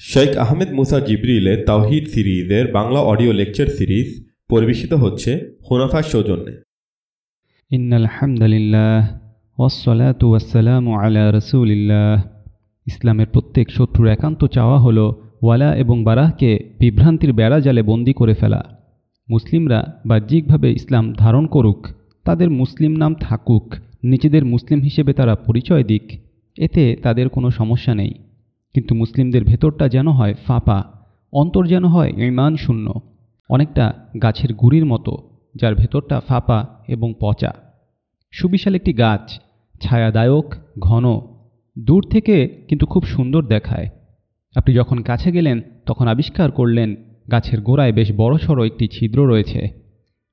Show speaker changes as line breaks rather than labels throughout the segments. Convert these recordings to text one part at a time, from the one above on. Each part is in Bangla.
শেখ আহমেদ মুসা জিবরিলে তাওহিদ সিরিজের বাংলা অডিও লেকচার সিরিজ পরিবেশিত হচ্ছে হুনাফার সৌজন্যে।
ইন আলা রসুলিল্লাহ। ইসলামের প্রত্যেক শত্রুর একান্ত চাওয়া হলো ওয়ালা এবং বারাহকে বিভ্রান্তির বেড়া জালে বন্দি করে ফেলা। মুসলিমরা বাহ্যিকভাবে ইসলাম ধারণ করুক, তাদের মুসলিম নাম থাকুক, নিজেদের মুসলিম হিসেবে তারা পরিচয় দিক, এতে তাদের কোনো সমস্যা নেই। কিন্তু মুসলিমদের ভেতরটা যেন হয় ফাঁপা, অন্তর যেন হয় ইমান শূন্য, অনেকটা গাছের গুড়ির মতো, যার ভেতরটা ফাঁপা এবং পচা। সুবিশাল একটি গাছ, ছায়াদায়ক, ঘন, দূর থেকে কিন্তু খুব সুন্দর দেখায়। আপনি যখন কাছে গেলেন, তখন আবিষ্কার করলেন গাছের গোড়ায় বেশ বড়সড় একটি ছিদ্র রয়েছে।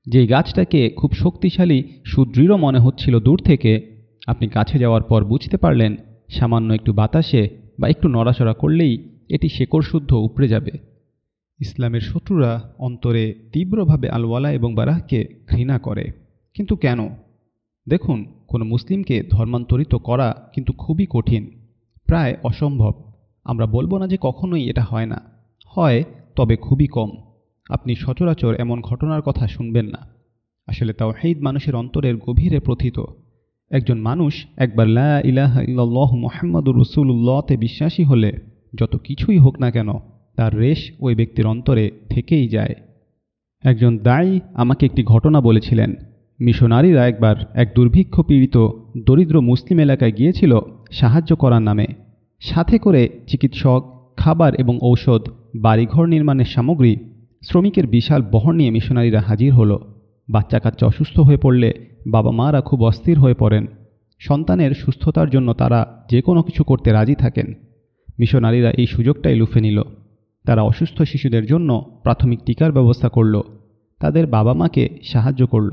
যেই গাছটাকে খুব শক্তিশালী, সুদৃঢ় মনে হচ্ছিল দূর থেকে, আপনি কাছে যাওয়ার পর বুঝতে পারলেন, সামান্য একটু বাতাসে বা একটু নড়াচড়া করলেই এটি শেকড় শুদ্ধ উপড়ে যাবে। ইসলামের শত্রুরা অন্তরে তীব্রভাবে আলওয়ালা এবং বারাহকে ঘৃণা করে। কিন্তু কেন? দেখুন, কোনো মুসলিমকে ধর্মান্তরিত করা কিন্তু খুবই কঠিন, প্রায় অসম্ভব। আমরা বলব না যে কখনোই এটা হয় না। হয়, তবে খুবই কম। আপনি সচরাচর এমন ঘটনার কথা শুনবেন না। আসলে তাও হেদ মানুষের অন্তরের গভীরে প্রথিত। একজন মানুষ একবার লা ইলাহা ইল্লাল্লাহ মোহাম্মদুর রসুল্লাহতে বিশ্বাসী হলে যত কিছুই হোক না কেন তার রেশ ওই ব্যক্তির অন্তরে থেকেই যায়। একজন দায়ী আমাকে একটি ঘটনা বলেছিলেন। মিশনারিরা একবার এক দুর্ভিক্ষ পীড়িত দরিদ্র মুসলিম এলাকায় গিয়েছিল সাহায্য করার নামে। সাথে করে চিকিৎসক, খাবার এবং ঔষধ, বাড়িঘর নির্মাণের সামগ্রী, শ্রমিকের বিশাল বহর নিয়ে মিশনারিরা হাজির হলো। বাচ্চা কাচ্চা অসুস্থ হয়ে পড়লে বাবা মারা খুব অস্থির হয়ে পড়েন। সন্তানের সুস্থতার জন্য তারা যে কোনো কিছু করতে রাজি থাকেন। মিশনারিরা এই সুযোগটাই লুফে নিল। তারা অসুস্থ শিশুদের জন্য প্রাথমিক টিকার ব্যবস্থা করল। তাদের বাবা মাকে সাহায্য করল।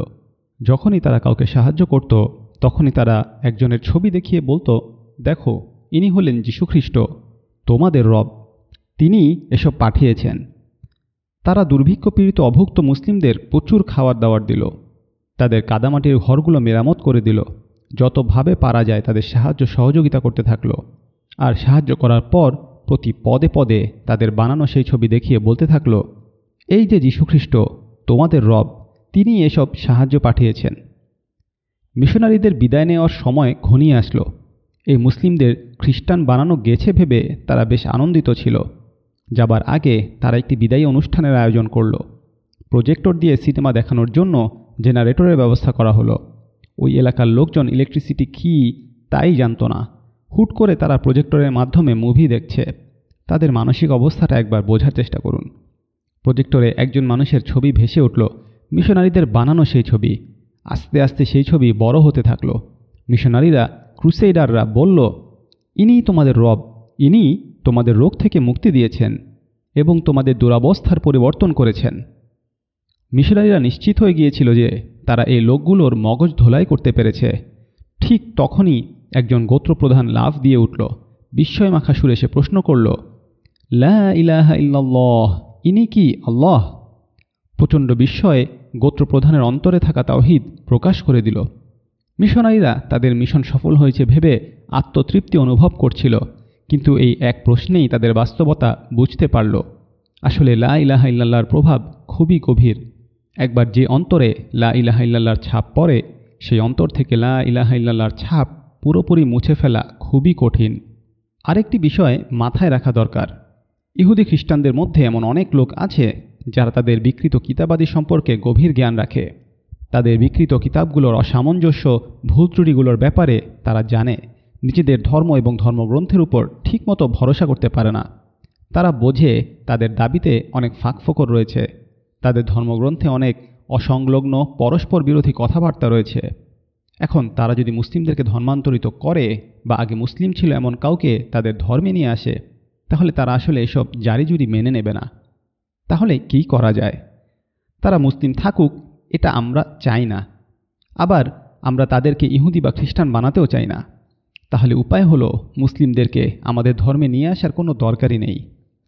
যখনই তারা কাউকে সাহায্য করত, তখনই তারা একজনের ছবি দেখিয়ে বলতো, দেখো, ইনি হলেন যীশুখ্রিস্ট তোমাদের রব। তিনি এসব পাঠিয়েছেন। তারা দুর্ভিক্ষ পীড়িত অভুক্ত মুসলিমদের প্রচুর খাবার দাওয়ার দিল। তাদের কাদামাটির ঘরগুলো মেরামত করে দিল। যতভাবে পারা যায় তাদের সাহায্য সহযোগিতা করতে থাকল। আর সাহায্য করার পর প্রতি পদে পদে তাদের বানানো সেই ছবি দেখিয়ে বলতে থাকল, এই যে যীশুখ্রিস্ট, তোমাদের রব তিনি এসব সাহায্য পাঠিয়েছেন। মিশনারিদের বিদায় নেওয়ার সময় ঘনিয়ে আসলো। এই মুসলিমদের খ্রিস্টান বানানো গেছে ভেবে তারা বেশ আনন্দিত ছিল। যাবার আগে তারা একটি বিদায়ী অনুষ্ঠানের আয়োজন করল। প্রজেক্টর দিয়ে সিনেমা দেখানোর জন্য জেনারেটরের ব্যবস্থা করা হলো। ওই এলাকার লোকজন ইলেকট্রিসিটি কী তাই জানতো না। হুট করে তারা প্রজেক্টরের মাধ্যমে মুভি দেখছে। তাদের মানসিক অবস্থাটা একবার বোঝার চেষ্টা করুন। প্রজেক্টরে একজন মানুষের ছবি ভেসে উঠল। মিশনারিদের বানানো সেই ছবি। আস্তে আস্তে সেই ছবি বড় হতে থাকল। মিশনারিরা ক্রুসেইডাররা বলল ইনি তোমাদের রব। ইনি তোমাদের রোগ থেকে মুক্তি দিয়েছেন এবং তোমাদের দুরাবস্থার পরিবর্তন করেছেন। মিশনারিরা নিশ্চিত হয়ে গিয়েছিল যে তারা এই লোকগুলোর মগজ ধোলাই করতে পেরেছে। ঠিক তখনই একজন গোত্রপ্রধান লাভ দিয়ে উঠল। বিস্ময় মাখা সুরে সে প্রশ্ন করল, লা ইলাহা ইনি কি আল্লাহ? প্রচণ্ড বিস্ময়ে গোত্রপ্রধানের অন্তরে থাকা তাওহিদ প্রকাশ করে দিল। মিশনারিরা তাদের মিশন সফল হয়েছে ভেবে আত্মতৃপ্তি অনুভব করছিল। কিন্তু এই এক প্রশ্নেই তাদের বাস্তবতা বুঝতে পারল। আসলে লা ইলাহা ইল্লাল্লাহর প্রভাব খুবই গভীর। একবার যে অন্তরে লা ইলাহা ইল্লাল্লাহর ছাপ পড়ে, সেই অন্তর থেকে লা ইলাহা ইল্লাল্লাহর ছাপ পুরোপুরি মুছে ফেলা খুবই কঠিন। আরেকটি বিষয় মাথায় রাখা দরকার। ইহুদি খ্রিস্টানদের মধ্যে এমন অনেক লোক আছে যারা তাদের বিকৃত কিতাবাদি সম্পর্কে গভীর জ্ঞান রাখে। তাদের বিকৃত কিতাবগুলোর অসামঞ্জস্য, ভুল ত্রুটিগুলোর ব্যাপারে তারা জানে। নিজেদের ধর্ম এবং ধর্মগ্রন্থের উপর ঠিকমতো ভরসা করতে পারে না। তারা বোঝে তাদের দাবিতে অনেক ফাঁকফোকর রয়েছে। তাদের ধর্মগ্রন্থে অনেক অসংলগ্ন, পরস্পর বিরোধী কথাবার্তা রয়েছে। এখন তারা যদি মুসলিমদেরকে ধর্মান্তরিত করে বা আগে মুসলিম ছিল এমন কাউকে তাদের ধর্মে নিয়ে আসে, তাহলে তারা আসলে এসব জারিজুরি মেনে নেবে না। তাহলে কি করা যায়? তারা মুসলিম থাকুক, এটা আমরা চাই না। আবার আমরা তাদেরকে ইহুদি বা খ্রিস্টান বানাতেও চাই না। তাহলে উপায় হলো মুসলিমদেরকে আমাদের ধর্মে নিয়ে আসার কোনো দরকারই নেই।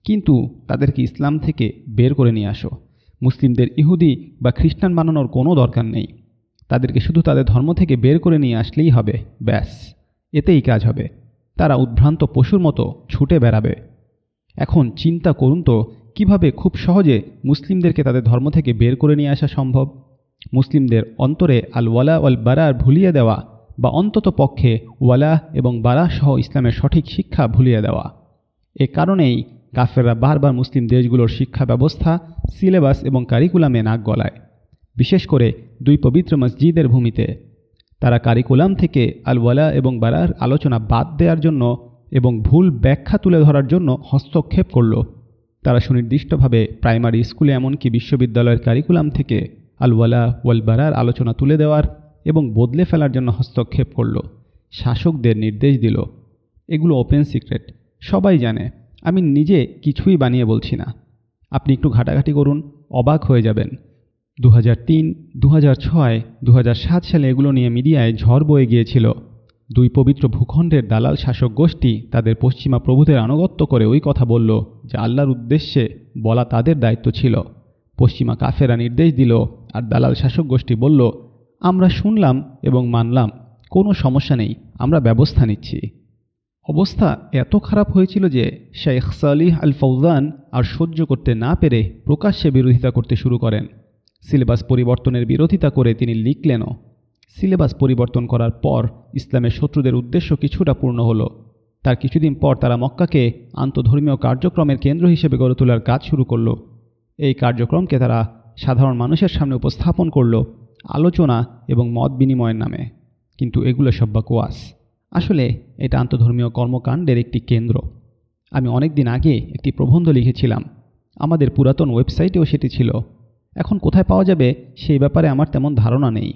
কিন্তু তাদেরকে ইসলাম থেকে বের করে নিয়ে আসো। মুসলিমদের ইহুদি বা খ্রিস্টান বানানোর কোনো দরকার নেই। তাদেরকে শুধু তাদের ধর্ম থেকে বের করে নিয়ে আসলেই হবে, ব্যাস। এতেই কাজ হবে। তারা উদ্ভ্রান্ত পশুর মতো ছুটে বেড়াবে। এখন চিন্তা করুন তো, কীভাবে খুব সহজে মুসলিমদেরকে তাদের ধর্ম থেকে বের করে নিয়ে আসা সম্ভব? মুসলিমদের অন্তরে আল ওয়ালা ওয়াল বারার ভুলিয়ে দেওয়া বা অন্তত পক্ষে ওয়ালা এবং বারা সহ ইসলামের সঠিক শিক্ষা ভুলিয়ে দেওয়া। এ কারণেই কাফেররা বারবার মুসলিম দেশগুলোর শিক্ষা ব্যবস্থা, সিলেবাস এবং কারিকুলামে নাক গলায়। বিশেষ করে দুই পবিত্র মসজিদের ভূমিতে। তারা কারিকুলাম থেকে আল ওয়ালা এবং বারার আলোচনা বাদ দেওয়ার জন্য এবং ভুল ব্যাখ্যা তুলে ধরার জন্য হস্তক্ষেপ করল। তারা সুনির্দিষ্টভাবে প্রাইমারি স্কুলে এমনকি বিশ্ববিদ্যালয়ের কারিকুলাম থেকে আল ওয়ালা ওয়াল বারার আলোচনা তুলে দেওয়ার এবং বদলে ফেলার জন্য হস্তক্ষেপ করল। শাসকদের নির্দেশ দিল, এগুলো ওপেন সিক্রেট সবাই জানে, আমি নিজে কিছুই বানিয়ে বলছি না। আপনি একটু ঘাটাঘাটি করুন, অবাক হয়ে যাবেন। দু হাজার তিন দু হাজার ছয় দু হাজার সাত সালে এগুলো নিয়ে মিডিয়ায় ঝড় বয়ে গিয়েছিল। দুই পবিত্র ভূখণ্ডের দালাল শাসক গোষ্ঠী তাদের পশ্চিমা প্রভুদের আনুগত্য করে ওই কথা বলল, যে আল্লাহর উদ্দেশ্যে বলা তাদের দায়িত্ব ছিল। পশ্চিমা কাফেরা নির্দেশ দিল, আর দালাল শাসক গোষ্ঠী বলল আমরা শুনলাম এবং মানলাম, কোনো সমস্যা নেই, আমরা ব্যবস্থা নিচ্ছি। অবস্থা এত খারাপ হয়েছিল যে শেখ সালিহ আল ফৌজান আর সহ্য করতে না পেরে প্রকাশ্যে বিরোধিতা করতে শুরু করেন। সিলেবাস পরিবর্তনের বিরোধিতা করে তিনি লিখলেনও সিলেবাস পরিবর্তন করার পর ইসলামের শত্রুদের উদ্দেশ্য কিছুটা পূর্ণ হলো। তার কিছুদিন পর তারা মক্কাকে আন্তধর্মীয় কার্যক্রমের কেন্দ্র হিসেবে গড়ে তোলার কাজ শুরু করল। এই কার্যক্রমকে তারা সাধারণ মানুষের সামনে উপস্থাপন করল আলোচনা এবং মত বিনিময়ের নামে। কিন্তু এগুলো সব বাকুয়াস আসলে এটা আন্তধর্মীয় কর্মকাণ্ডের একটি কেন্দ্র। আমি অনেক দিন আগে একটি প্রবন্ধ লিখেছিলাম। আমাদের পুরাতন ওয়েবসাইটেও সেটি ছিল। এখন কোথায় পাওয়া যাবে সেই ব্যাপারে আমার তেমন ধারণা নেই।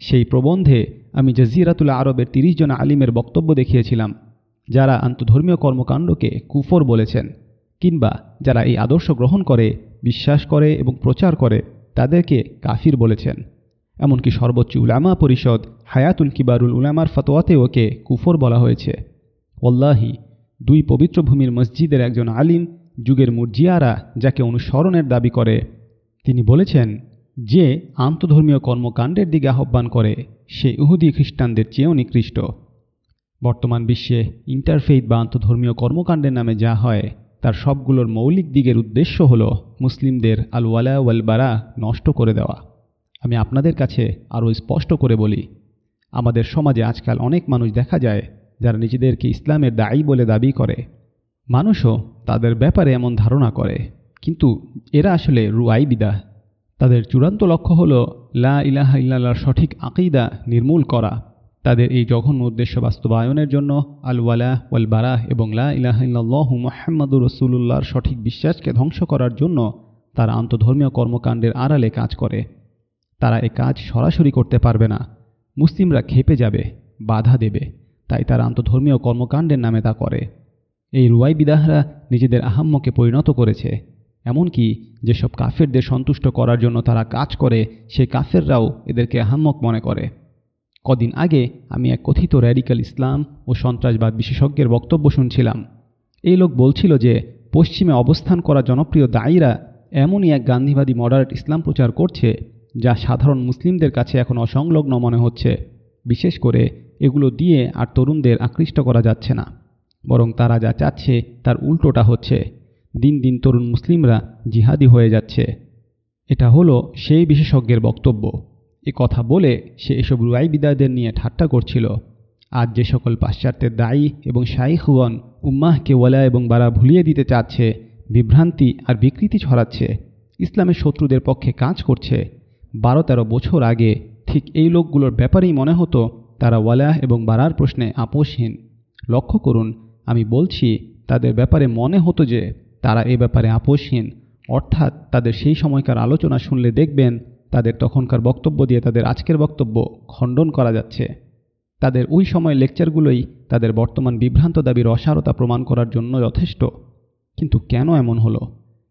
সেই প্রবন্ধে আমি জাজিরাতুল আরবের তিরিশ জন আলিমের বক্তব্য দেখিয়েছিলাম, যারা আন্তধর্মীয় কর্মকাণ্ডকে কুফর বলেছেন, কিংবা যারা এই আদর্শ গ্রহণ করে, বিশ্বাস করে এবং প্রচার করে, তাদেরকে কাফির বলেছেন। এমনকি সর্বোচ্চ উলামা পরিষদ হায়াতুল কিবারুল উলামার ফতোয়াতে ওকে কুফর বলা হয়েছে। ওল্লাহি দুই পবিত্র ভূমির মসজিদের একজন আলিম, যুগের মুরজিয়ারা যাকে অনুসরণের দাবি করে। তিনি বলেছেন, যে আন্তধর্মীয় কর্মকাণ্ডের দিকে আহ্বান করে, সে ইহুদি খ্রিস্টানদের চেয়েও নিকৃষ্ট। বর্তমান বিশ্বে ইন্টারফেইথ বা আন্তধর্মীয় কর্মকাণ্ডের নামে যা হয়, তার সবগুলোর মৌলিক দিকের উদ্দেশ্য হল মুসলিমদের আল ওয়ালা ওয়াল বারা নষ্ট করে দেওয়া। আমি আপনাদের কাছে আরও স্পষ্ট করে বলি, আমাদের সমাজে আজকাল অনেক মানুষ দেখা যায় যারা নিজেদেরকে ইসলামের দায়ী বলে দাবি করে। মানুষও তাদের ব্যাপারে এমন ধারণা করে, কিন্তু এরা আসলে রুয়াই বিদা। তাদের চূড়ান্ত লক্ষ্য হল লা ইলাহা ইল্লাল্লাহর সঠিক আকিদা নির্মূল করা। তাদের এই জঘন্য উদ্দেশ্য বাস্তবায়নের জন্য আল ওয়ালা ওয়াল বারাহ এবং লা ইলাহা ইল্লাল্লাহ মোহাম্মদুর রসুল্লাহর সঠিক বিশ্বাসকে ধ্বংস করার জন্য তারা আন্তধর্মীয় কর্মকাণ্ডের আড়ালে কাজ করে। তারা এ কাজ সরাসরি করতে পারবে না। মুসলিমরা খেপে যাবে, বাধা দেবে, তাই তারা আন্তধর্মীয় কর্মকাণ্ডের নামে তা করে। এই রুয়াই বিদাহরা নিজেদের আহাম্মকে পরিণত করেছে। এমনকি যেসব কাফেরদের সন্তুষ্ট করার জন্য তারা কাজ করে, সেই কাফেররাও এদেরকে আহাম্মক মনে করে। কদিন আগে আমি এক কথিত র্যাডিক্যাল ইসলাম ও সন্ত্রাসবাদ বিশেষজ্ঞের বক্তব্য শুনছিলাম। এই লোক বলছিল যে, পশ্চিমে অবস্থান করা জনপ্রিয় দায়ীরা এমনই এক গান্ধীবাদী মডারেট ইসলাম প্রচার করছে যা সাধারণ মুসলিমদের কাছে এখন অসংলগ্ন মনে হচ্ছে। বিশেষ করে এগুলো দিয়ে আর তরুণদের আকৃষ্ট করা যাচ্ছে না। বরং তারা যা চাচ্ছে, তার উল্টোটা হচ্ছে। দিন দিন তরুণ মুসলিমরা জিহাদি হয়ে যাচ্ছে। এটা হলো সেই বিশেষজ্ঞের বক্তব্য। এ কথা বলে সে এসব রুয়াই বিদায়দের নিয়ে ঠাট্টা করছিল। আজ যে সকল পাশ্চাত্যের দায়ী এবং শাইখওয়ান উম্মাহকে ওয়ালা এবং বারা ভুলিয়ে দিতে চাচ্ছে, বিভ্রান্তি আর বিকৃতি ছড়াচ্ছে। ইসলামের শত্রুদের পক্ষে কাজ করছে। বারো তেরো বছর আগে ঠিক এই লোকগুলোর ব্যাপারেই মনে হতো তারা ওয়ালাহ এবং বারার প্রশ্নে আপোষহীন। লক্ষ্য করুন, আমি বলছি, তাদের ব্যাপারে মনে হতো যে তারা এ ব্যাপারে আপোষহীন। অর্থাৎ তাদের সেই সময়কার আলোচনা শুনলে দেখবেন তাদের তখনকার বক্তব্য দিয়ে তাদের আজকের বক্তব্য খণ্ডন করা যাচ্ছে। তাদের ওই সময় লেকচারগুলোই তাদের বর্তমান বিভ্রান্ত দাবির অসারতা প্রমাণ করার জন্য যথেষ্ট। কিন্তু কেন এমন হলো?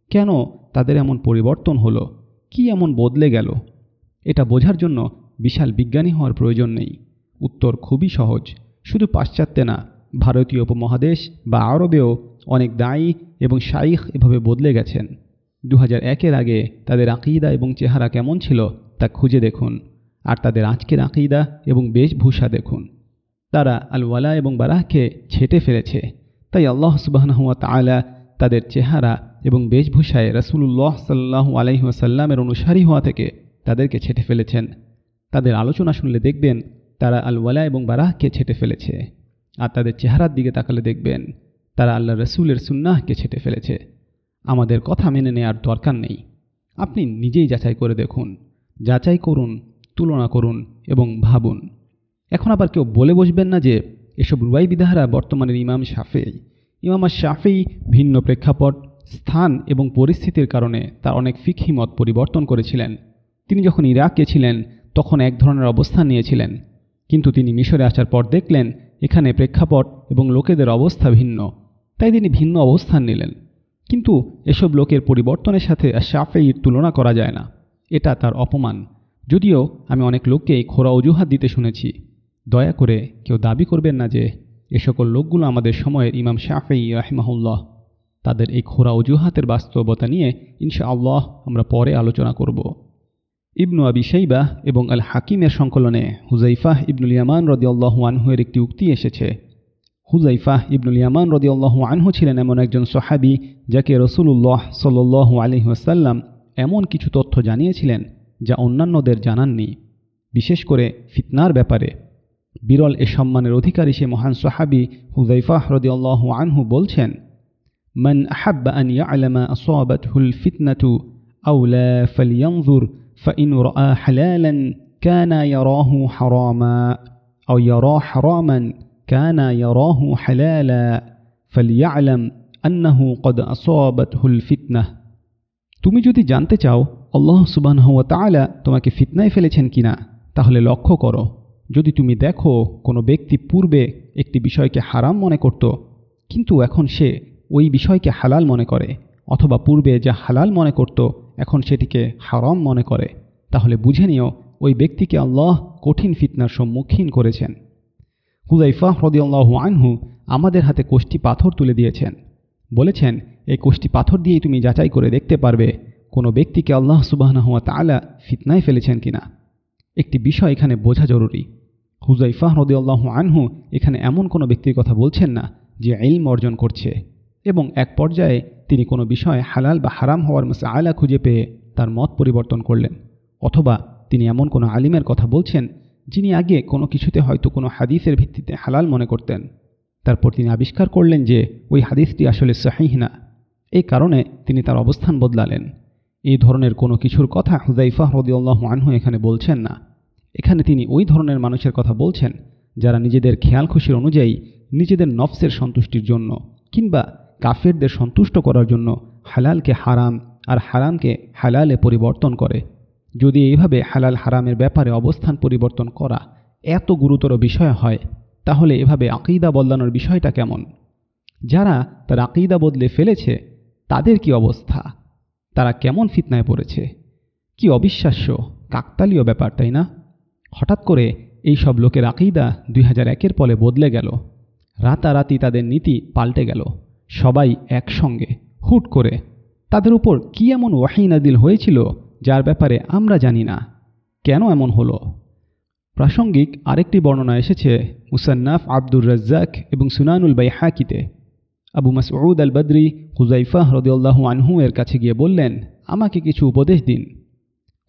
কেন তাদের এমন পরিবর্তন হলো? কি এমন বদলে গেল? এটা বোঝার জন্য বিশাল বিজ্ঞানী হওয়ার প্রয়োজন নেই। উত্তর খুবই সহজ। শুধু পাশ্চাত্যে না, ভারতীয় উপমহাদেশ বা আরবেও অনেক দায়ী এবং শাইখ এভাবে বদলে গেছেন। দু হাজার একের আগে তাদের আকিদা এবং চেহারা কেমন ছিল তা খুঁজে দেখুন। আর তাদের আজকের আকিদা এবং বেশভূষা দেখুন। তারা আলওয়ালা এবং বারাহকে ছেটে ফেলেছে। তাই আল্লাহ সুবাহনহুয়া তালা তাদের চেহারা এবং বেশভূষায় রাসূলুল্লাহ সাল্লাহু আলাইহি ওয়াসাল্লামের অনুসারী হওয়া থেকে তাদেরকে ছেটে ফেলেছেন। তাদের আলোচনা শুনলে দেখবেন তারা আল ওয়ালা এবং বারাহকে ছেটে ফেলেছে। আর তাদের চেহারার দিকে তাকালে দেখবেন তারা আল্লাহ রসুলের সুন্নাহকে ছেটে ফেলেছে। আমাদের কথা মেনে নেওয়ার দরকার নেই। আপনি নিজেই যাচাই করে দেখুন। যাচাই করুন, তুলনা করুন এবং ভাবুন। এখন আবার কেউ বলে বসবেন না যে, এসব রুয়াই বিদাহারা বর্তমানের ইমাম শাফেই ইমাম শাফেই ভিন্ন প্রেক্ষাপট। স্থান এবং পরিস্থিতির কারণে তার অনেক ফিকহি মত পরিবর্তন করেছিলেন। তিনি যখন ইরাকে ছিলেন, তখন এক ধরনের অবস্থান নিয়েছিলেন। কিন্তু তিনি মিশরে আসার পর দেখলেন, এখানে প্রেক্ষাপট এবং লোকেদের অবস্থা ভিন্ন। তাই তিনি ভিন্ন অবস্থান নিলেন। কিন্তু এসব লোকের পরিবর্তনের সাথে শাফেইর তুলনা করা যায় না। এটা তার অপমান। যদিও আমি অনেক লোককে এই খোরা অজুহাত দিতে শুনেছি। দয়া করে কেউ দাবি করবেন না যে এ সকল লোকগুলো আমাদের সময়ের ইমাম শাফেই রাহিমাহুল্লাহ। তাদের এই খোরা অজুহাতের বাস্তবতা নিয়ে ইনশা আল্লাহ আমরা পরে আলোচনা করব। ইবনু আবি শাইবা এবং আল হাকিমের সংকলনে হুজাইফাহ ইবনুল ইয়ামান রদিয়াল্লাহ আনহুয়ের একটি উক্তি এসেছে। হুজাইফাহ ইবনুল ইয়ামান রদিয়াল্লাহ আনহু ছিলেন এমন একজন সহাবি যাকে রসুলুল্লাহ সাল্লু আলহিহাসাল্লাম এমন কিছু তথ্য জানিয়েছিলেন যা অন্যান্যদের জানাননি। বিশেষ করে ফিতনার ব্যাপারে। বিরল এ সম্মানের অধিকারী সে মহান সাহাবি হুজাইফাহ রদিয়াল্লাহ আনহু বলছেন من أحب أن يعلم أصابته الفتنة أو لا فلينظر فإن رأى حلالا كان يراه حراما أو يرى حراما كان يراه حلالا فليعلم أنه قد أصابته الفتنة তুমি যদি জানতে চাও আল্লাহ সুবাহ তাআলা তোমাকে ফিতনায় ফেলেছেন কিনা তাহলে লক্ষ্য করো যদি তুমি দেখো কোনো ব্যক্তি পূর্বে একটি বিষয়কে হারাম মনে করত কিন্তু এখন সে ওই বিষয়কে হালাল মনে করে, অথবা পূর্বে যা হালাল মনে করত, এখন সেটিকে হারাম মনে করে। তাহলে বুঝে নিও, ওই ব্যক্তিকে আল্লাহ কঠিন ফিতনার সম্মুখীন করেছেন। হুদাইফা হ্রদিয়াল্লাহু আনহু আমাদের হাতে কোষ্টি পাথর তুলে দিয়েছেন। বলেছেন, এই কোষ্টি পাথর দিয়েই তুমি যাচাই করে দেখতে পারবে কোনো ব্যক্তিকে আল্লাহ সুবাহ তালা ফিতনায় ফেলেছেন কিনা। একটি বিষয় এখানে বোঝা জরুরি। হুজাইফা হ্রদিয়াল্লাহু আনহু এখানে এমন কোনো ব্যক্তির কথা বলছেন না যে ইলম অর্জন করছে। এবং এক পর্যায়ে তিনি কোনো বিষয়ে হালাল বা হারাম হওয়ার আয়লা খুঁজে পেয়ে তার মত পরিবর্তন করলেন। অথবা তিনি এমন কোনো আলিমের কথা বলছেন যিনি আগে কোনো কিছুতে হয়তো কোনো হাদিসের ভিত্তিতে হালাল মনে করতেন। তারপর তিনি আবিষ্কার করলেন যে ওই হাদিসটি আসলে সাহিহ না। এই কারণে তিনি তার অবস্থান বদলালেন। এই ধরনের কোনো কিছুর কথা হুজাইফা হরদিউল্লাহ আনহু এখানে বলছেন না। এখানে তিনি ওই ধরনের মানুষের কথা বলছেন যারা নিজেদের খেয়াল খুশির অনুযায়ী নিজেদের নফসের সন্তুষ্টির জন্য কিংবা কাফেরদের সন্তুষ্ট করার জন্য হালালকে হারাম আর হারামকে হালালে পরিবর্তন করে। যদি এইভাবে হালাল হারামের ব্যাপারে অবস্থান পরিবর্তন করা এত গুরুতর বিষয় হয়, তাহলে এভাবে আকিদা বদলানোর বিষয়টা কেমন? যারা তার আকিদা বদলে ফেলেছে, তাদের কি অবস্থা? তারা কেমন ফিতনায় পড়েছে? কি অবিশ্বাস্য, কাকতালীয় ব্যাপার, তাই না? হঠাৎ করে এই সব লোকের আকিদা দুই হাজার একের পলে বদলে গেল। রাতারাতি তাদের নীতি পাল্টে গেল। সবাই একসঙ্গে হুট করে। তাদের উপর কি এমন ওয়াহিনাদিল হয়েছিল, যার ব্যাপারে আমরা জানি না। কেন এমন হলো? প্রাসঙ্গিক আরেকটি বর্ণনা এসেছে মুসান্নাফ আব্দুর রাজ্জাক এবং সুনানুল বাই হাকিতে Abu Masud al Badri Huzaifa হ্রদিউল্লাহ আনহু এর কাছে গিয়ে বললেন, আমাকে কিছু উপদেশ দিন।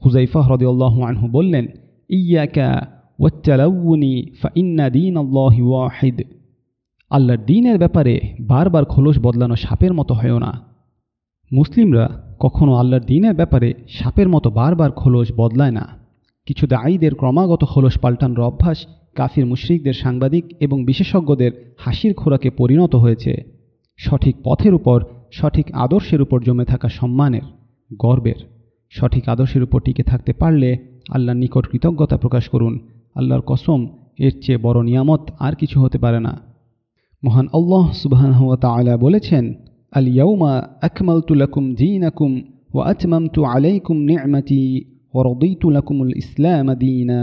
হুজাইফা হ্রদিউল্লাহ আনহু বললেন ইয়াকা ওয়াচ্চালাউনি ফা ইন্না দিন আল্লাহ ওয়াহিদ। আল্লাহর দিনের ব্যাপারে বারবার খোলস বদলানো সাপের মতো হয়েও না। মুসলিমরা কখনও আল্লাহর দিনের ব্যাপারে সাপের মতো বারবার খোলস বদলায় না। কিছু দায়ীদের ক্রমাগত খোলস পাল্টানোর অভ্যাস কাফির মুশরিকদের সাংবাদিক এবং বিশেষজ্ঞদের হাসির খোরাকে পরিণত হয়েছে। সঠিক পথের উপর, সঠিক আদর্শের উপর জমে থাকা সম্মানের গর্বের। সঠিক আদর্শের উপর টিকে থাকতে পারলে আল্লাহর নিকট কৃতজ্ঞতা প্রকাশ করুন। আল্লাহর কসম, এর চেয়ে বড় নিয়ামত আর কিছু হতে পারে না। মহান আল্লাহ সুবাহ বলেছেন আল ইয়ৌমা আকমালতু লাকুম দিনাকুম ওয়া আতমামতু আলাইকুম নি'মাতি ওয়া রাদিতু লাকুমুল ইসলাম দীনা।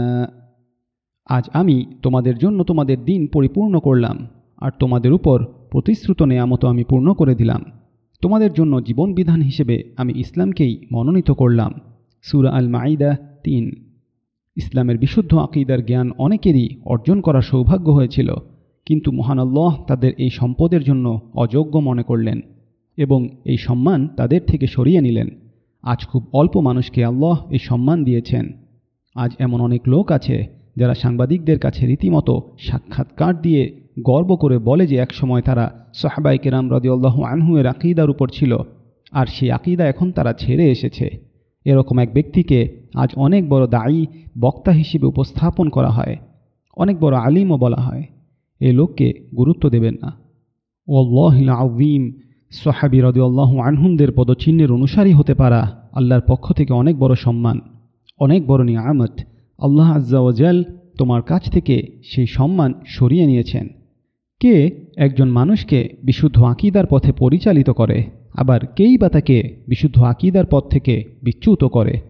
আজ আমি তোমাদের জন্য তোমাদের দিন পরিপূর্ণ করলাম, আর তোমাদের উপর প্রতিশ্রুত নেয়ামতো আমি পূর্ণ করে দিলাম। তোমাদের জন্য জীবন বিধান হিসেবে আমি ইসলামকেই মনোনীত করলাম। সুরা আল মাইদা তিন। ইসলামের বিশুদ্ধ আকিদার জ্ঞান অনেকেরই অর্জন করার সৌভাগ্য হয়েছিল। কিন্তু মহান আল্লাহ তাদের এই সম্পদের জন্য অযোগ্য মনে করলেন এবং এই সম্মান তাদের থেকে সরিয়ে নিলেন। আজ খুব অল্প মানুষকে আল্লাহ এই সম্মান দিয়েছেন। আজ এমন অনেক লোক আছে যারা সাংবাদিকদের কাছে রীতিমতো সাক্ষাৎকার দিয়ে গর্ব করে বলে যে একসময় তারা সাহাবাই কেরাম রদিউল্লাহ আনহুয়ের আকিদার উপর ছিল আর সেই আকিদা এখন তারা ছেড়ে এসেছে। এরকম এক ব্যক্তিকে আজ অনেক বড় দায়ী বক্তা হিসেবে উপস্থাপন করা হয়। অনেক বড় আলিমও বলা হয়। এই লোককে গুরুত্ব দেবেন না। ওল্লাহিল আউিম সোহাবি রদিউল্লাহ আনহুমদের পদচিহ্নের অনুসারী হতে পারা আল্লাহর পক্ষ থেকে অনেক বড় সম্মান, অনেক বড় নিয়ামত। আল্লাহ আজ্জাওয়াজাল তোমার কাছ থেকে সেই সম্মান সরিয়ে নিয়েছেন। কে একজন মানুষকে বিশুদ্ধ আকিদার পথে পরিচালিত করে, আবার কেই বা তাকে বিশুদ্ধ আকিদার পথ থেকে বিচ্যুত করে?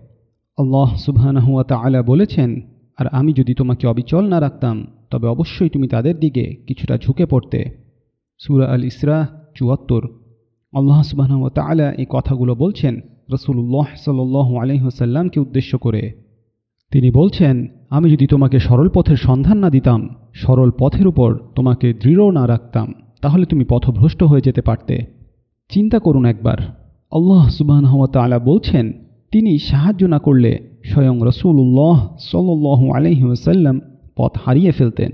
আল্লাহ সুবহানাহুয়া তাআলা বলেছেন, আর আমি যদি তোমাকে অবিচল না রাখতাম তবে অবশ্যই তুমি তাদের দিকে কিছুটা ঝুঁকে পড়তে। সুরা আল ইসরা চুয়াত্তর। আল্লাহ সুবহানাহুয়া তাআলা এই কথাগুলো বলছেন রসুল্লাহ সাল আলহিহসাল্লামকে উদ্দেশ্য করে। তিনি বলছেন, আমি যদি তোমাকে সরল পথের সন্ধান না দিতাম, সরল পথের উপর তোমাকে দৃঢ় না রাখতাম, তাহলে তুমি পথভ্রষ্ট হয়ে যেতে পারতে। চিন্তা করুন একবার। আল্লাহ সুবাহ তালা বলছেন, তিনি সাহায্য না করলে স্বয়ং রসুল্লাহ সাল্লু আলহিউসাল্লাম পথ হারিয়ে ফেলতেন,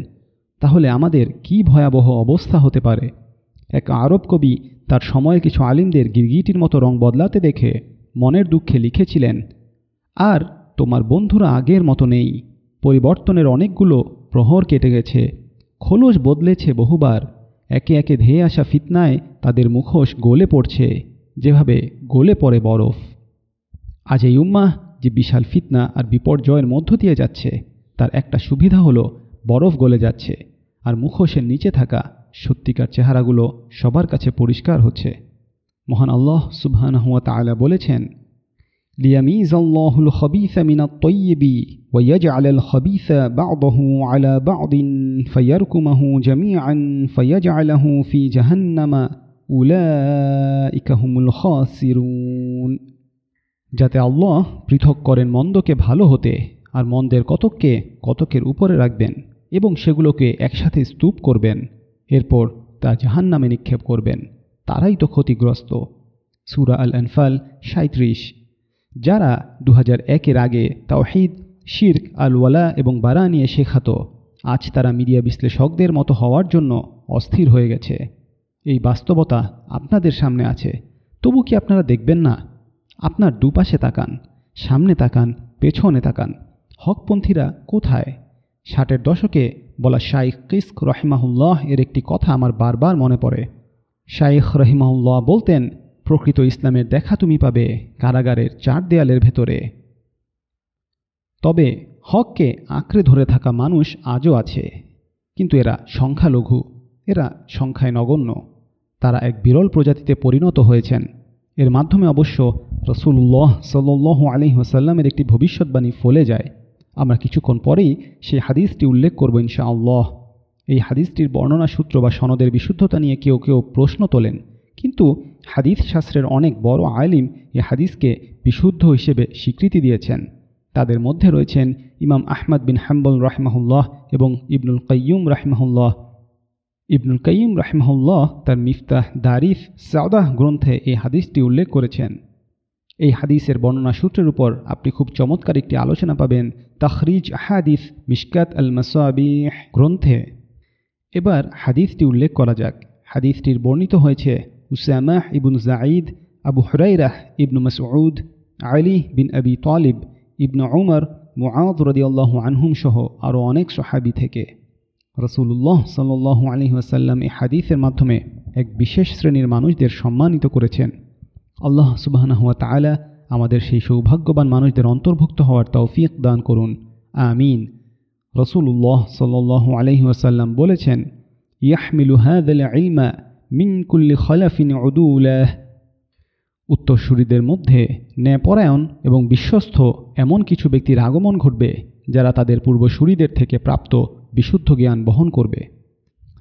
তাহলে আমাদের কি ভয়াবহ অবস্থা হতে পারে? এক আরব কবি তার সময়ে কিছু আলিমদের গিরগিটির মতো রং বদলাতে দেখে মনের দুঃখে লিখেছিলেন, আর তোমার বন্ধুরা আগের মতো নেই, পরিবর্তনের অনেকগুলো প্রহর কেটে গেছে, খোলস বদলেছে বহুবার, একে একে ধেয়ে আসা ফিতনায় তাদের মুখোশ গলে পড়ছে, যেভাবে গলে পড়ে বরফ। আজ এই উম্মাহ যে বিশাল ফিতনা আর বিপর্যয়ের মধ্য দিয়ে যাচ্ছে। তার একটা সুবিধা হলো বরফ গলে যাচ্ছে আর মুখোশের নিচে থাকা সত্যিকার চেহারাগুলো সবার কাছে পরিষ্কার হচ্ছে। মহান আল্লাহ সুবহানহুয়া তালা বলেছেন মিনা ওয়াজ জামি ফি জাহান্নামা উলা ইকাহুমুল যাতে আল্লাহ পৃথক করেন মন্দকে ভালো হতে আর মন্দের কতককে কতকের উপরে রাখবেন এবং সেগুলোকে একসাথে স্তূপ করবেন। এরপর তা জাহান নামে নিক্ষেপ করবেন। তারাই তো ক্ষতিগ্রস্ত। সুরা আল আনফাল সাঁত্রিশ যারা দু হাজার একের আগে তাওহিদ, শির্ক আল ওয়ালা এবং বারা নিয়ে শেখাত, আজ তারা মিডিয়া বিশ্লেষকদের মতো হওয়ার জন্য অস্থির হয়ে গেছে। এই বাস্তবতা আপনাদের সামনে আছে। তবু কি আপনারা দেখবেন না? আপনার দুপাশে তাকান, সামনে তাকান, পেছনে তাকান। হকপন্থীরা কোথায়? ষাটের দশকে বলা শাইখ কিস্ক রহিমাহুল্লাহ এর একটি কথা আমার বারবার মনে পড়ে। শাইখ রহিমাহুল্লাহ বলতেন, প্রকৃত ইসলামের দেখা তুমি পাবে কারাগারের চার দেয়ালের ভেতরে। তবে হককে আঁকড়ে ধরে থাকা মানুষ আজও আছে। কিন্তু এরা সংখ্যালঘু, এরা সংখ্যায় নগণ্য। তারা এক বিরল প্রজাতিতে পরিণত হয়েছেন। এর মাধ্যমে অবশ্য রসুল্লাহ সাল্লাহ আলি ওসাল্লামের একটি ভবিষ্যৎবাণী ফলে যায়। আমরা কিছুক্ষণ পরেই সেই হাদিসটি উল্লেখ করব ইনশাআল্লাহ। এই হাদিসটির বর্ণনা সূত্র বা সনদের বিশুদ্ধতা নিয়ে কেউ কেউ প্রশ্ন তোলেন। কিন্তু হাদিস শাস্ত্রের অনেক বড় আলিম এই হাদিসকে বিশুদ্ধ হিসেবে স্বীকৃতি দিয়েছেন। তাদের মধ্যে রয়েছেন ইমাম আহমদ বিন হাম্বল রাহমাহুল্লাহ এবং ইবনুল কাইয়ুম রাহমাহুল্লাহ। ইবনুল কাইয়ুম রাহমাহুল্লাহ তার মিফতাহ দারিফ সাউদাহ গ্রন্থে এই হাদিসটি উল্লেখ করেছেন। এই হাদিসের বর্ণনা সূত্রের উপর আপনি খুব চমৎকার একটি আলোচনা পাবেন তাখরিজ হাদিস মিশকাত আল মাসাবিহ গ্রন্থে। এবার হাদিসটি উল্লেখ করা যাক। হাদিসটির বর্ণিত হয়েছে উসামাহ ইবুন জাঈদ আবু হরাইরাহ ইবনু মাসউদ, আলী বিন আবি তালিব, ইবনু উমর মুআদ রদিয়াল্লাহ আনহুম সহ আরও অনেক সহাবি থেকে। রসুল্লাহ সাল্লাহ আলী আসাল্লাম এই হাদিসের মাধ্যমে এক বিশেষ শ্রেণির মানুষদের সম্মানিত করেছেন। আল্লাহ সুবাহানা হুয়া তালা আমাদের সেই সৌভাগ্যবান মানুষদের অন্তর্ভুক্ত হওয়ার তৌফিক দান করুন। আমিন। রসুল্লাহ সাল্লাহ আলহি আসাল্লাম বলেছেন, ইয়াহমিলু হাদাল ইলমা মিন কুল্লি খলাফিন উত্তরসূরিদের মধ্যে ন্যায়পরায়ণ এবং বিশ্বস্ত এমন কিছু ব্যক্তির আগমন ঘটবে যারা তাদের পূর্বসূরিদের থেকে প্রাপ্ত বিশুদ্ধ জ্ঞান বহন করবে।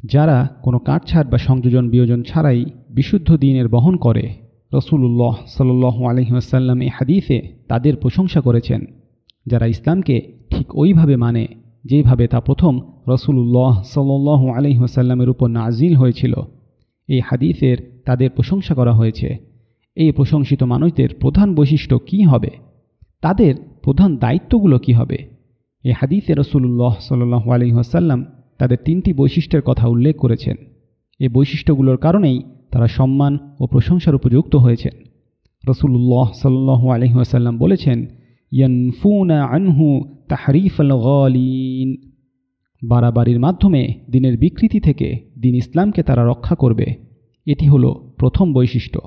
যারা কোনো কাটছাট বা সংযোজন বিয়োজন ছাড়াই বিশুদ্ধ দিনের বহন করে। রসুল্লাহ সাল্লাহ আলহিহাসাল্লাম এই হাদিসে তাদের প্রশংসা করেছেন। যারা ইসলামকে ঠিক ওইভাবে মানে যেভাবে তা প্রথম রসুল্লাহ সাল্লাহ আলহিহাসাল্লামের উপর নাজিল হয়েছিল, এই হাদিসের তাদের প্রশংসা করা হয়েছে। এই প্রশংসিত মানুষদের প্রধান বৈশিষ্ট্য কী হবে? তাদের প্রধান দায়িত্বগুলো কী হবে? এই হাদিসে রসুল্লাহ সাল্লাহ আলহিহাসাল্লাম তাদের তিনটি বৈশিষ্ট্যের কথা উল্লেখ করেছেন। এই বৈশিষ্ট্যগুলোর কারণেই তারা সম্মান ও প্রশংসার উপযুক্ত হয়েছেন। রসুল্লাহ সাল্লাহ আলহিহাসাল্লাম বলেছেন, ইয়ানফুনা আনহু তাহরিফ আল বাড়াবাড়ির মাধ্যমে দিনের বিকৃতি থেকে দিন ইসলামকে তারা রক্ষা করবে। এটি হলো প্রথম বৈশিষ্ট্য।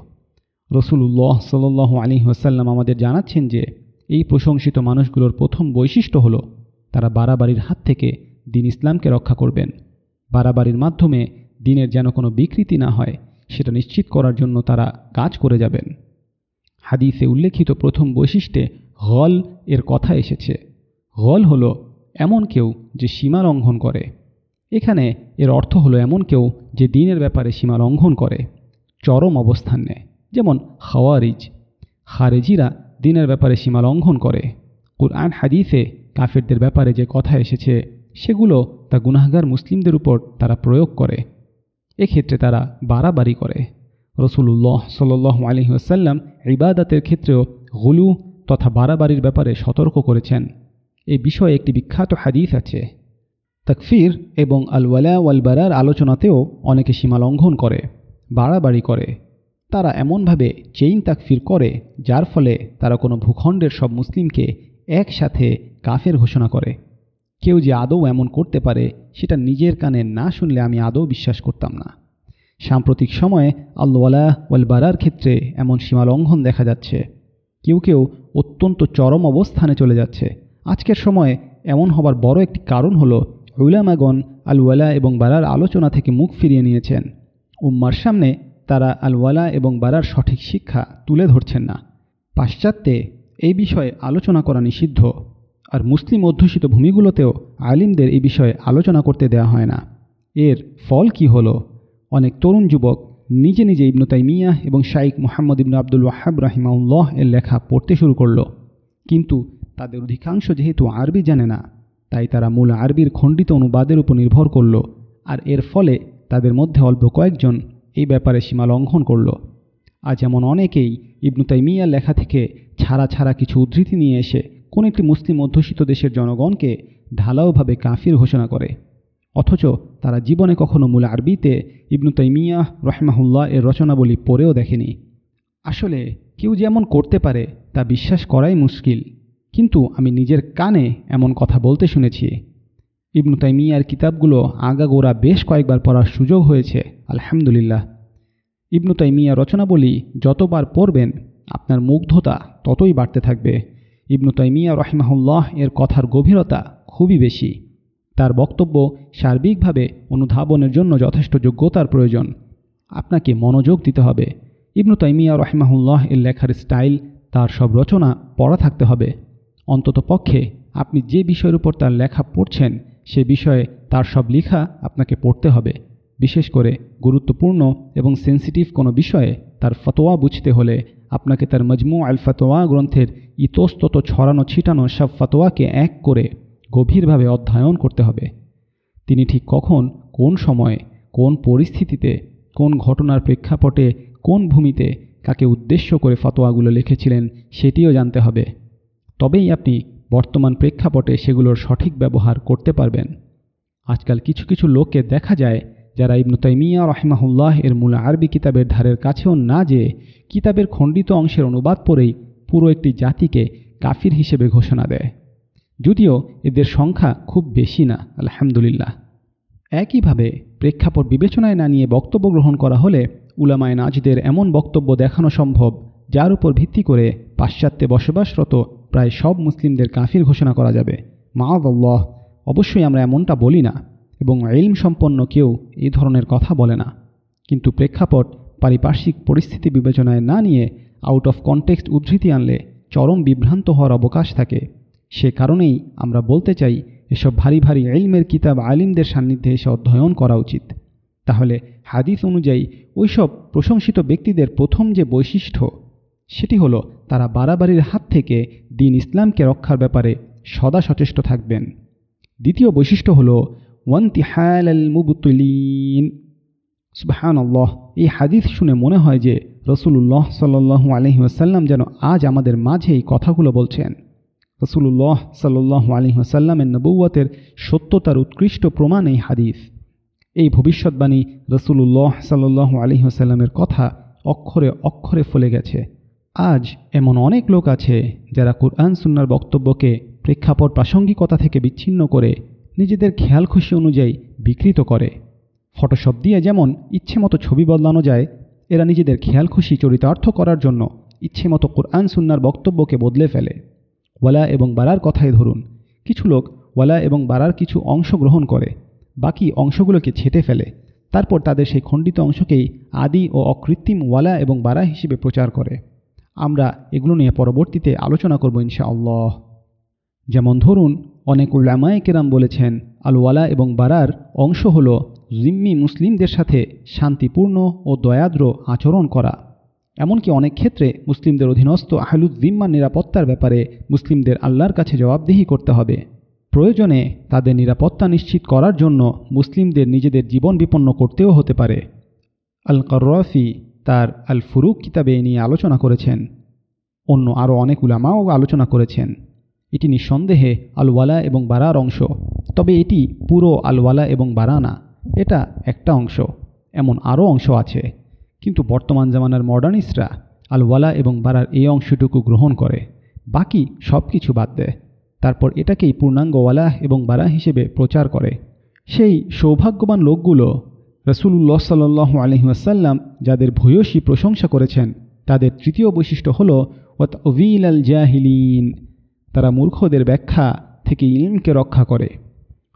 রসুল্লাহ সাল্লাহ আলী ওসাল্লাম আমাদের জানাচ্ছেন যে, এই প্রশংসিত মানুষগুলোর প্রথম বৈশিষ্ট্য হলো তারা বাড়াবাড়ির হাত থেকে দিন ইসলামকে রক্ষা করবেন। বাড়াবাড়ির মাধ্যমে দিনের যেন কোনো বিকৃতি না হয় সেটা নিশ্চিত করার জন্য তারা কাজ করে যাবেন। হাদিসে উল্লেখিত প্রথম বৈশিষ্ট্যে হল এর কথা এসেছে। হল হলো এমন কেউ যে সীমা লঙ্ঘন করে। এখানে এর অর্থ হলো এমন কেউ যে দিনের ব্যাপারে সীমা লঙ্ঘন করে, চরম অবস্থান নেয়, যেমন খাওয়ারিজ। খারেজিরা দিনের ব্যাপারে সীমা লঙ্ঘন করে। কুরআন হাদিসে কাফেরদের ব্যাপারে যে কথা এসেছে, সেগুলো তা গুনাহগার মুসলিমদের উপর তারা প্রয়োগ করে। এক্ষেত্রে তারা বাড়াবাড়ি করে। রসুল্লাহ সাল্লাহ আলহি আসাল্লাম ইবাদাতের ক্ষেত্রেও গুলু তথা বাড়াবাড়ির ব্যাপারে সতর্ক করেছেন। এই বিষয়ে একটি বিখ্যাত হাদিস আছে। তাকফির এবং আলওয়ালা ওয়ালবারার আলোচনাতেও অনেকে সীমা লঙ্ঘন করে, বাড়াবাড়ি করে। তারা এমনভাবে চেইন তাকফির করে, যার ফলে তারা কোনো ভূখণ্ডের সব মুসলিমকে একসাথে কাফের ঘোষণা করে। কেউ যে আদৌ এমন করতে পারে, সেটা নিজের কানে না শুনলে আমি আদৌ বিশ্বাস করতাম না। সাম্প্রতিক সময়ে আল্লাওয়ালা ওয়ালবারার ক্ষেত্রে এমন সীমা লঙ্ঘন দেখা যাচ্ছে। কেউ কেউ অত্যন্ত চরম অবস্থানে চলে যাচ্ছে। আজকের সময়ে এমন হবার বড় একটি কারণ হল উলামাগন আলওয়ালা এবং বারার আলোচনা থেকে মুখ ফিরিয়ে নিয়েছেন। উম্মার সামনে তারা আলওয়ালা এবং বারার সঠিক শিক্ষা তুলে ধরছেন না। পাশ্চাত্যে এই বিষয়ে আলোচনা করা নিষিদ্ধ। আর মুসলিম অধ্যুষিত ভূমিগুলোতেও আলিমদের এই বিষয়ে আলোচনা করতে দেওয়া হয় না। এর ফল কি হলো? অনেক তরুণ যুবক নিজে নিজে ইবনু তাইমিয়া এবং শাইক মোহাম্মদ ইবনু আব্দুল ওয়াহাব রাহিমাউল্লাহ এর লেখা পড়তে শুরু করল। কিন্তু তাদের অধিকাংশ যেহেতু আরবি জানে না, তাই তারা মূল আরবির খণ্ডিত অনুবাদের উপর নির্ভর করল আর এর ফলে তাদের মধ্যে অল্প কয়েকজন এই ব্যাপারে সীমা লঙ্ঘন করল। আজ এমন অনেকেই ইবনু তাইমিয়ার লেখা থেকে ছাড়া ছাড়া কিছু উদ্ধৃতি নিয়ে এসে কোন একটি মুসলিম অধ্যুষিত দেশের জনগণকে ঢালাওভাবে কাফির ঘোষণা করে, অথচ তারা জীবনে কখনো মূল আরবিতে ইবনু তাইমিয়া রহমাহুল্লাহ এর রচনাবলী পড়েও দেখেনি। আসলে কেউ যেমন করতে পারে তা বিশ্বাস করাই মুশকিল, কিন্তু আমি নিজের কানে এমন কথা বলতে শুনেছি। ইবনু তাইমিয়ার কিতাবগুলো আগাগোড়া বেশ কয়েকবার পড়ার সুযোগ হয়েছে, আলহামদুলিল্লাহ। ইবনু তাইমিয়া রচনাবলী যতবার পড়বেন, আপনার মুগ্ধতা ততই বাড়তে থাকবে। ইবনু তাইমিয়া রহমাহুল্লাহ এর কথার গভীরতা খুবই বেশি। তার বক্তব্য সার্বিকভাবে অনুধাবনের জন্য যথেষ্ট যোগ্যতার প্রয়োজন। আপনাকে মনোযোগ দিতে হবে। ইবনু তাইমিয়া রহমাহুল্লাহ এর লেখার স্টাইল, তার সব রচনা পড়া থাকতে হবে। অন্তত পক্ষে আপনি যে বিষয়ের উপর তার লেখা পড়ছেন, সে বিষয়ে তার সব লেখা আপনাকে পড়তে হবে। বিশেষ করে গুরুত্বপূর্ণ এবং সেন্সিটিভ কোনো বিষয়ে তার ফতোয়া বুঝতে হলে আপনাকে তার মজমু আল ফতোয়া গ্রন্থের ইতস্তত ছড়ানো, ছিটানো সব ফতোয়াকে এক করে গভীরভাবে অধ্যয়ন করতে হবে। তিনি ঠিক কখন, কোন সময়ে, কোন পরিস্থিতিতে, কোন ঘটনার প্রেক্ষাপটে, কোন ভূমিতে কাকে উদ্দেশ্য করে ফতোয়াগুলো লিখেছিলেন সেটিও জানতে হবে। তবেই আপনি বর্তমান প্রেক্ষাপটে সেগুলোর সঠিক ব্যবহার করতে পারবেন। আজকাল কিছু কিছু লোককে দেখা যায় যারা ইবনু তাইমিয়া রহমাহুল্লাহ এর মূল আরবি কিতাবের ধারের কাছেও না যেয়ে কিতাবের খণ্ডিত অংশের অনুবাদ পড়েই পুরো একটি জাতিকে কাফির হিসেবে ঘোষণা দেয়। যদিও এদের সংখ্যা খুব বেশি না, আলহামদুলিল্লাহ। একইভাবে প্রেক্ষাপট বিবেচনায় না নিয়ে বক্তব্য গ্রহণ করা হলে উলামায় নাজদের এমন বক্তব্য দেখানো সম্ভব, যার উপর ভিত্তি করে পাশ্চাত্যে বসবাসরত প্রায় সব মুসলিমদের কাফির ঘোষণা করা যাবে। মাআল্লাহ অবশ্যই আমরা এমনটা বলি না এবং এলম সম্পন্ন কেউ এই ধরনের কথা বলে না। কিন্তু প্রেক্ষাপট পারিপার্শ্বিক পরিস্থিতি বিবেচনায় না নিয়ে আউট অফ কনটেক্সট উদ্ধৃতি আনলে চরম বিভ্রান্ত হওয়ার অবকাশ থাকে। সে কারণেই আমরা বলতে চাই, এসব ভারী ভারী এলমের কিতাব আলিমদের সান্নিধ্যে এসে অধ্যয়ন করা উচিত। তাহলে হাদিস অনুযায়ী ওইসব প্রশংসিত ব্যক্তিদের প্রথম যে বৈশিষ্ট্য, সেটি হলো তারা বাড়াবাড়ির হাত থেকে দিন ইসলামকে রক্ষার ব্যাপারে সদা সচেষ্ট থাকবেন। দ্বিতীয় বৈশিষ্ট্য হল ওয়ান্তিহাল মুবতুলিন। সুবাহান আল্লাহ এই হাদিস শুনে মনে হয় যে রসুল্লাহ সাল্লু আলহি আসাল্লাম যেন আজ আমাদের মাঝে এই কথাগুলো বলছেন। রসুল্লাহ সাল্লু আলহি আসাল্লামের নবৌয়াতের সত্যতার উৎকৃষ্ট প্রমাণ এই হাদিস। এই ভবিষ্যৎবাণী রসুল্লাহ সাল্লু আলহি আসাল্লামের কথা অক্ষরে অক্ষরে ফলে গেছে। আজ এমন অনেক লোক আছে যারা কুরআন সুন্নার বক্তব্যকে প্রেক্ষাপট প্রাসঙ্গিকতা থেকে বিচ্ছিন্ন করে নিজেদের খেয়াল খুশি অনুযায়ী বিকৃত করে। ফটোশপ দিয়ে যেমন ইচ্ছে মতো ছবি বদলানো যায় এরা নিজেদের খেয়াল, খুশি, চরিতার্থ করার জন্য ইচ্ছে মতো কোরআন, সুন্নার বক্তব্যকে বদলে ফেলে। ওয়ালা এবং বারার কথাই ধরুন। কিছু লোক ওয়ালা এবং বারার কিছু অংশ গ্রহণ করে, বাকি অংশগুলোকে ছেটে ফেলে। তারপর তাদের সেই খণ্ডিত অংশকেই আদি ও অকৃত্রিম ওয়ালা এবং বারা হিসেবে প্রচার করে। আমরা এগুলো নিয়ে পরবর্তীতে আলোচনা করব ইনশাআল্লাহ। যেমন ধরুন, অনেক উলামায়ে কেরাম বলেছেন আল ওয়ালা এবং বারার অংশ হল জিম্মি মুসলিমদের সাথে শান্তিপূর্ণ ও দয়াদ্র আচরণ করা। এমনকি অনেক ক্ষেত্রে মুসলিমদের অধীনস্থ আহলুদ জিম্মার নিরাপত্তার ব্যাপারে মুসলিমদের আল্লাহর কাছে জবাবদিহি করতে হবে। প্রয়োজনে তাদের নিরাপত্তা নিশ্চিত করার জন্য মুসলিমদের নিজেদের জীবন বিপন্ন করতেও হতে পারে। আল করফি তার আল ফুরুক কিতাবে নিয়ে আলোচনা করেছেন। অন্য আরও অনেক উলামাও আলোচনা করেছেন। এটি নিঃসন্দেহে আলওয়ালা এবং বারার অংশ। তবে এটি পুরো আলওয়ালা এবং বারা না। এটা একটা অংশ, এমন আরও অংশ আছে। কিন্তু বর্তমান জামানার মডার্নিস্টরা আলওয়ালা এবং বারার এই অংশটুকু গ্রহণ করে, বাকি সব কিছু বাদ দেয়। তারপর এটাকেই পূর্ণাঙ্গওয়ালা এবং বারা হিসেবে প্রচার করে। সেই সৌভাগ্যবান লোকগুলো রসুল্লাহ সাল্লাহ আলহিহাসাল্লাম যাদের ভূয়সী প্রশংসা করেছেন, তাদের তৃতীয় বৈশিষ্ট্য হল ওয়াত অভিল আল জাহিলিন তারা মূর্খদের ব্যাখ্যা থেকে ইলমকে রক্ষা করে।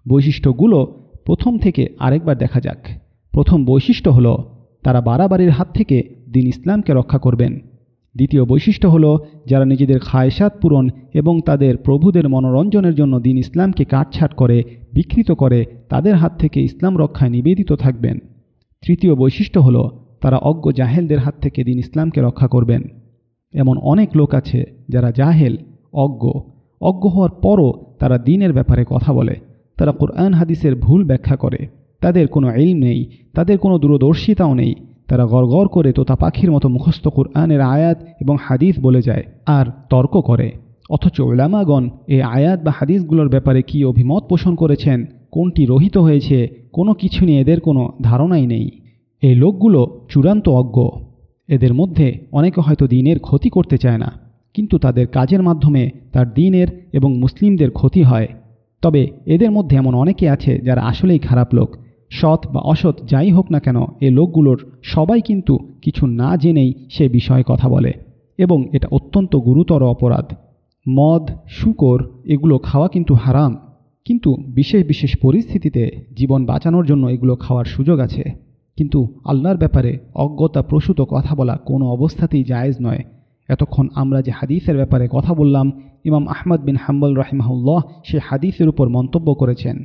বৈশিষ্ট্যগুলো প্রথম থেকে আরেকবার দেখা যাক। প্রথম বৈশিষ্ট্য হল, তারা বাড়াবাড়ির হাত থেকে দিন ইসলামকে রক্ষা করবেন। দ্বিতীয় বৈশিষ্ট্য হল, যারা নিজেদের খায়সাত পূরণ এবং তাদের প্রভুদের মনোরঞ্জনের জন্য দিন ইসলামকে কাটছাট করে, বিকৃত করে, তাদের হাত থেকে ইসলাম রক্ষায় নিবেদিত থাকবেন। তৃতীয় বৈশিষ্ট্য হল, তারা অজ্ঞ জাহেলদের হাত থেকে দিন ইসলামকে রক্ষা করবেন। এমন অনেক লোক আছে যারা জাহেল, অজ্ঞ। অজ্ঞ হওয়ার পরও তারা দিনের ব্যাপারে কথা বলে। তারা কোরআন হাদিসের ভুল ব্যাখ্যা করে। তাদের কোনো ইল নেই, তাদের কোনো দূরদর্শিতাও নেই। তারা গড় করে তোতা পাখির মতো মুখস্থ কোরআনের আয়াত এবং হাদিস বলে যায় আর তর্ক করে। অথচ ওলামাগণ এই আয়াত বা হাদিসগুলোর ব্যাপারে কি অভিমত পোষণ করেছেন? কোনটি রহিত হয়েছে? কোনো কিছু নিয়ে এদের কোনো ধারণাই নেই। এই লোকগুলো চূড়ান্ত অজ্ঞ। এদের মধ্যে অনেকে হয়তো দিনের ক্ষতি করতে চায় না, কিন্তু তাদের কাজের মাধ্যমে তার দিনের এবং মুসলিমদের ক্ষতি হয়। তবে এদের মধ্যে এমন অনেকে আছে যারা আসলেই খারাপ লোক। সৎ বা অসৎ যাই হোক না কেন, এ লোকগুলোর সবাই কিন্তু কিছু না জেনেই সে বিষয়ে কথা বলে এবং এটা অত্যন্ত গুরুতর অপরাধ। মদ, শুকর এগুলো খাওয়া কিন্তু হারাম। কিন্তু বিশেষ বিশেষ পরিস্থিতিতে জীবন বাঁচানোর জন্য এগুলো খাওয়ার সুযোগ আছে। কিন্তু আল্লাহর ব্যাপারে অজ্ঞতা প্রসূত কথা বলা কোনো অবস্থাতেই জায়েজ নয়। এতক্ষণ আমরা যে হাদিসের ব্যাপারে কথা বললাম, ইমাম আহমদ বিন হাম্বল রাহিমাহুল্লাহ সে হাদিসের উপর মন্তব্য করেছেন।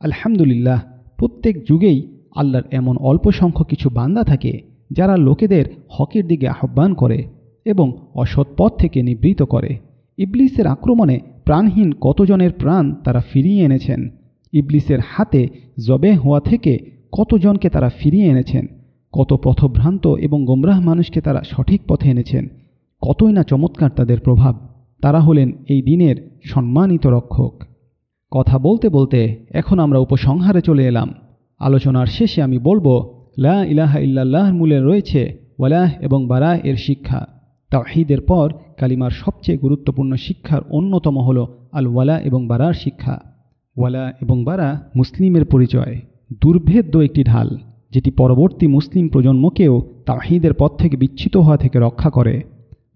আলহামদুলিল্লাহ, প্রত্যেক যুগেই আল্লাহর এমন অল্প সংখ্যক কিছু বান্দা থাকে যারা লোকেদের হকের দিকে আহ্বান করে এবং অসৎ পথ থেকে নিবৃত করে। ইবলিসের আক্রমণে প্রাণহীন কতজনের প্রাণ তারা ফিরিয়ে এনেছেন? ইবলিসের হাতে জবে হওয়া থেকে কতজনকে তারা ফিরিয়ে এনেছেন? কত পথভ্রান্ত এবং গোমরাহ মানুষকে তারা সঠিক পথে এনেছেন, কতই না চমৎকার তাদের প্রভাব। তারা হলেন এই দিনের সম্মানিত রক্ষক। কথা বলতে বলতে এখন আমরা উপসংহারে চলে এলাম। আলোচনার শেষে আমি বলব, লা ইলাহা ইল্লাল্লাহর মূলে রয়েছে ওয়ালাহ এবং বারাহ এর শিক্ষা। তাহিদের পর কালিমার সবচেয়ে গুরুত্বপূর্ণ শিক্ষার অন্যতম হল আল ওয়ালা এবং বারার শিক্ষা। ওয়ালা এবং বারা মুসলিমের পরিচয়। দুর্ভেদ্য একটি ঢাল। যেটি পরবর্তী মুসলিম প্রজন্মকেও তাহিদের পথ থেকে বিচ্ছিত হওয়া থেকে রক্ষা করে।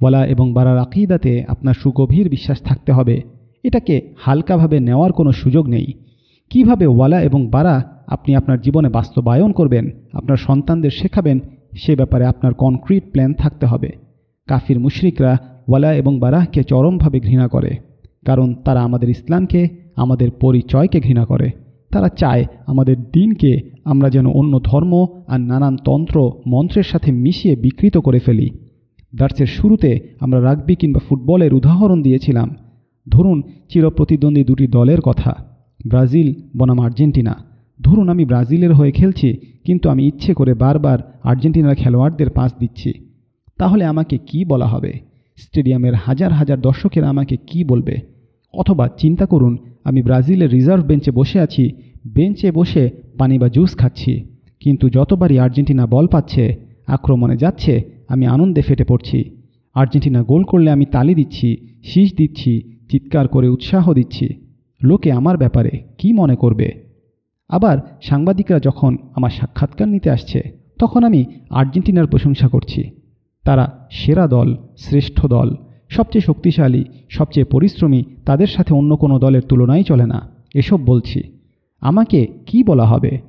ওয়ালা এবং বারার আকিদাতে আপনার সুগভীর বিশ্বাস থাকতে হবে। এটাকে হালকাভাবে নেওয়ার কোনো সুযোগ নেই। কীভাবে ওয়ালা এবং বারা আপনি আপনার জীবনে বাস্তবায়ন করবেন, আপনার সন্তানদের শেখাবেন, সে ব্যাপারে আপনার কনক্রিট প্ল্যান থাকতে হবে। কাফির মুশরিকরা ওয়ালা এবং বারাহকে চরমভাবে ঘৃণা করে, কারণ তারা আমাদের ইসলামকে, আমাদের পরিচয়কে ঘৃণা করে। তারা চায় আমাদের দিনকে আমরা যেন অন্য ধর্ম আর নানান তন্ত্র মন্ত্রের সাথে মিশিয়ে বিকৃত করে ফেলি। দার্সের শুরুতে আমরা রাগবি কিংবা ফুটবলের উদাহরণ দিয়েছিলাম। ধরুন, চিরপ্রতিদ্বন্দ্বী দুটি দলের কথা। ব্রাজিল বনাম আর্জেন্টিনা। ধরুন, আমি ব্রাজিলের হয়ে খেলছি, কিন্তু আমি ইচ্ছে করে বারবার আর্জেন্টিনার খেলোয়াড়দের পাস দিচ্ছি। তাহলে আমাকে কি বলা হবে? স্টেডিয়ামের হাজার হাজার দর্শকেরা আমাকে কি বলবে? অথবা চিন্তা করুন, আমি ব্রাজিলের রিজার্ভ বেঞ্চে বসে আছি বেঞ্চে বসে পানি বা জুস খাচ্ছি, কিন্তু যতবারই আর্জেন্টিনা বল পাচ্ছে, আক্রমণে যাচ্ছে, আমি আনন্দে ফেটে পড়ছি। আর্জেন্টিনা গোল করলে আমি তালি দিচ্ছি, শীষ দিচ্ছি, চিৎকার করে উৎসাহ দিচ্ছি। লোকে আমার ব্যাপারে কি মনে করবে? আবার সাংবাদিকরা যখন আমার সাক্ষাৎকার নিতে আসছে, তখন আমি আর্জেন্টিনার প্রশংসা করছি। তারা সেরা দল, শ্রেষ্ঠ দল, সবচেয়ে শক্তিশালী, সবচেয়ে পরিশ্রমী, তাদের সাথে অন্য কোনো দলের তুলনাই চলে না, এসব বলছি। আমাকে কি বলা হবে?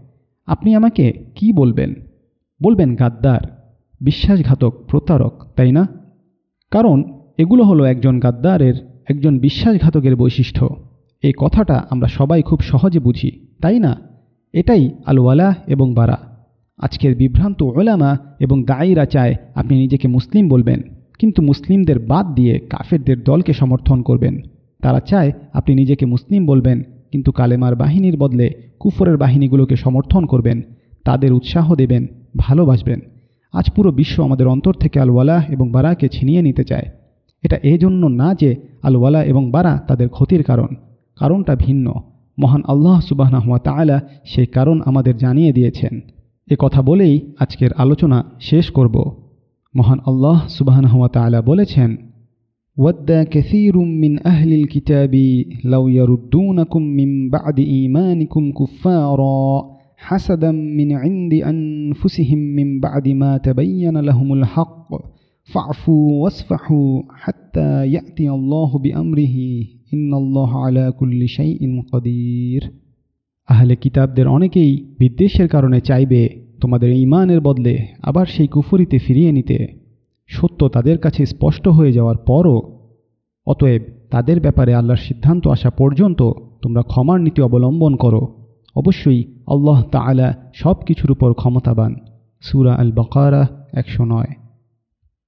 আপনি আমাকে কি বলবেন? বলবেন গাদ্দার, বিশ্বাসঘাতক, প্রতারক, তাই না? কারণ এগুলো হলো একজন গাদ্দারের একজন বিশ্বাসঘাতকের বৈশিষ্ট্য। এই কথাটা আমরা সবাই খুব সহজে বুঝি, তাই না? এটাই আল ওয়ালা এবং বারা। আজকের বিভ্রান্ত ওলামা এবং দায়ীরা চায় আপনি নিজেকে মুসলিম বলবেন, কিন্তু মুসলিমদের বাদ দিয়ে কাফেরদের দলকে সমর্থন করবেন। তারা চায় আপনি নিজেকে মুসলিম বলবেন কিন্তু কালেমার বাহিনীর বদলে কুফরের বাহিনীগুলোকে সমর্থন করবেন, তাদের উৎসাহ দেবেন, ভালোবাসবেন। আজ পুরো বিশ্ব আমাদের অন্তর থেকে আলওয়ালা এবং বারাকে ছিনিয়ে নিতে চায়। এটা এজন্য না যে আলওয়ালা এবং বারা তাদের ক্ষতির কারণ। কারণটা ভিন্ন। মহান আল্লাহ সুবাহনাহুয়া তালা সেই কারণ আমাদের জানিয়ে দিয়েছেন। এ কথা বলেই আজকের আলোচনা শেষ করব। মহান আল্লাহ সুবাহনাহুয়া তালা বলেছেন ود كثير من أهل الكتاب لو يردونكم من بعد إيمانكم كفارا حسدا من عند أنفسهم من بعد ما تبين لهم الحق فاعفوا واصفحوا حتى يأتي الله بأمره إن الله على كل شيء قدير আহলে কিতাবদের অনেকেই বিদ্বেষের কারণে চাইবে তোমাদের ইমানের বদলে আবার সেই কুফরিতে ফিরিয়ে নিতে সত্য তাদের কাছে স্পষ্ট হয়ে যাওয়ার পরও, অতএব তাদের ব্যাপারে আল্লাহর সিদ্ধান্ত আসা পর্যন্ত তোমরা ক্ষমার নীতি অবলম্বন করো। অবশ্যই আল্লাহ তালা সব কিছুর উপর ক্ষমতাবান। সুরা আল বকারা একশো নয়।